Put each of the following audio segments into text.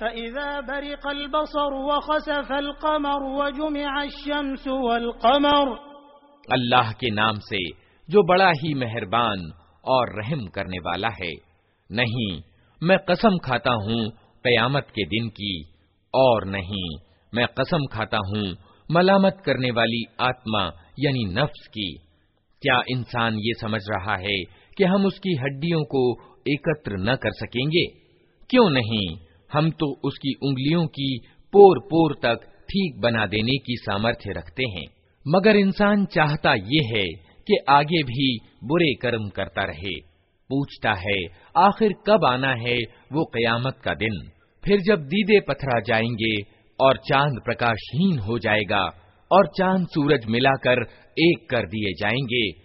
فإذا برق البصر وخسف القمر وجمع الشمس والقمر अल्लाह के नाम से जो बड़ा ही मेहरबान और रहम करने वाला है नहीं मैं कसम खाता हूँ कयामत के दिन की और नहीं मैं कसम खाता हूँ मलामत करने वाली आत्मा यानी नफ्स की क्या इंसान ये समझ रहा है कि हम उसकी हड्डियों को एकत्र न कर सकेंगे क्यों नहीं हम तो उसकी उंगलियों की पोर पोर तक ठीक बना देने की सामर्थ्य रखते हैं। मगर इंसान चाहता ये है कि आगे भी बुरे कर्म करता रहे। पूछता है, आखिर कब आना है वो कयामत का दिन? फिर जब दीदे पथरा जाएँगे और चाँद प्रकाशहीन हो जाएगा और चाँद सूरज मिलाकर एक कर दिए जाएँगे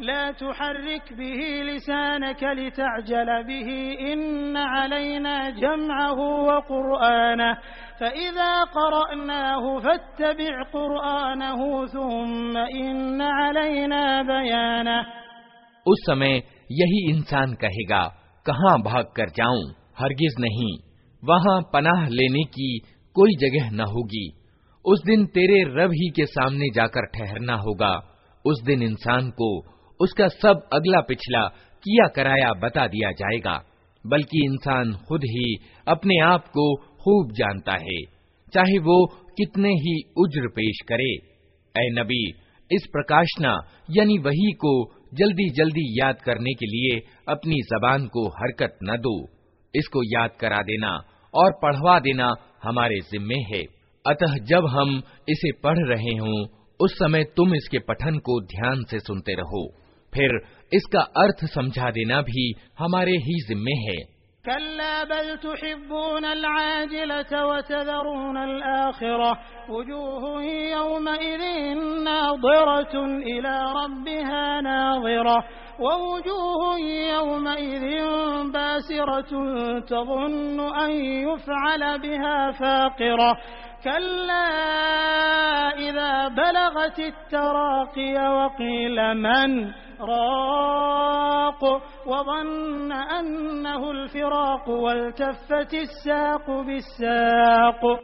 لا تحرك به لسانك لتعجل به إن علينا جمعه وقرآنه فإذا قرأناه فاتبع قرآنه ثم إن علينا بيانه उस समय यही इंसान कहेगा कहाँ भाग कर जाऊं हरगिज नहीं वहाँ पनाह लेने की कोई जगह न होगी उस दिन तेरे रब ही के सामने जाकर ठहरना होगा उस दिन इंसान को उसका सब अगला पिछला किया कराया बता दिया जाएगा। बल्कि इंसान खुद ही अपने आप को खूब जानता है, चाहे वो कितने ही उज्र पेश करे। ए नबी, इस प्रकाशना, यानी वही को जल्दी जल्दी याद करने के लिए अपनी जबान को हरकत न दो। इसको याद करा देना और पढ़वा देना हमारे जिम्मे है। अतः जब हम इसे पढ़ रहे हों, उस समय तुम इसके पठन को ध्यान से सुनते रहो। फिर इसका अर्थ समझा देना भी हमारे ही जिम्मे है كلا بل تحبون العاجلة وتذرون الآخرة وجوه يومئذ ناظرة إلى ربها ناظرة ووجوه يومئذ باسرة تظن أن يفعل بها فاقرة كلا إذا بلغت التراقي وقيل من راق وظن أنه الفراق والتفت الساق بالساق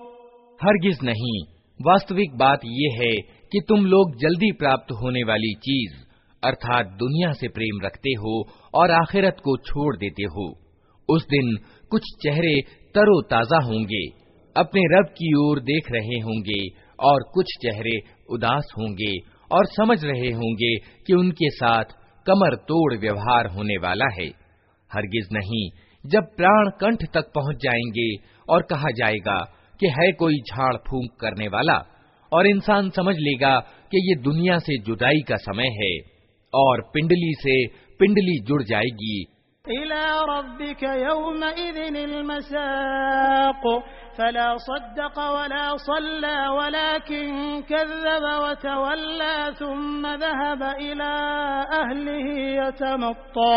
हरगिज नहीं वास्तविक बात यह है कि तुम लोग जल्दी प्राप्त होने वाली चीज अर्थात दुनिया से प्रेम रखते हो और आखिरत को छोड़ देते हो। उस दिन कुछ चेहरे तरो ताज़ा होंगे, अपने रब की ओर देख रहे होंगे और कुछ चेहरे उदास होंगे और समझ रहे होंगे कि उनके साथ कमर तोड़ व्यवहार होने वाला है। हरगिज नहीं, जब प्राण कंठ तक पहुँच जाएँगे और कहा जाएगा कि है कोई झाड़ फूंक करने वाला और इंसान समझ लेगा कि ये दुनिया से जुदाई का समय है। और पिंडली से पिंडली जुड़ जाएगी إلى ربك يومئذ المساق فلا صدق ولا صلى ولكن كذب وتولى ثم ذهب إلى أهله يتمطى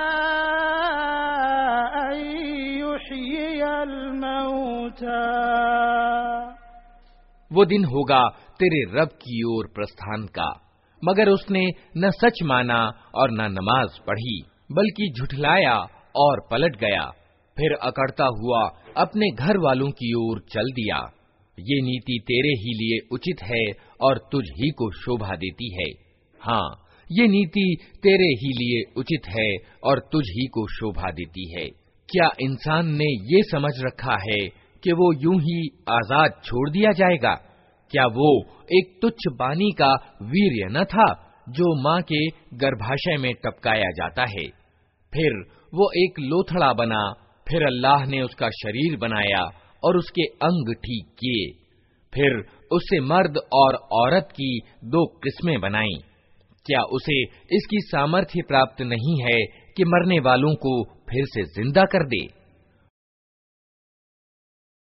वो दिन होगा तेरे रब की ओर प्रस्थान का। मगर उसने न सच माना और न नमाज़ पढ़ी, बल्कि झुठलाया और पलट गया। फिर अकड़ता हुआ अपने घर वालों की ओर चल दिया। ये नीति तेरे ही लिए उचित है और तुझ ही को शोभा देती है। हाँ ये नीति तेरे ही लिए उचित है और तुझ ही को शोभा देती है। क्या इंसान ने ये समझ रखा है कि वो यूँ ही आज़ाद छोड़ दिया जाएगा। क्या वो एक तुच्छ बानी का वीर्य न था जो माँ के गर्भाशय में टपकाया जाता है? फिर वो एक लोथड़ा बना, फिर अल्लाह ने उसका शरीर बनाया और उसके अंग ठीक किए। फिर उसे मर्द और औरत की दो किस्में बनाई। क्या उसे इसकी सामर्थ्य प्राप्त नहीं है कि मरने वालों को फिर से ज़िंदा कर दे?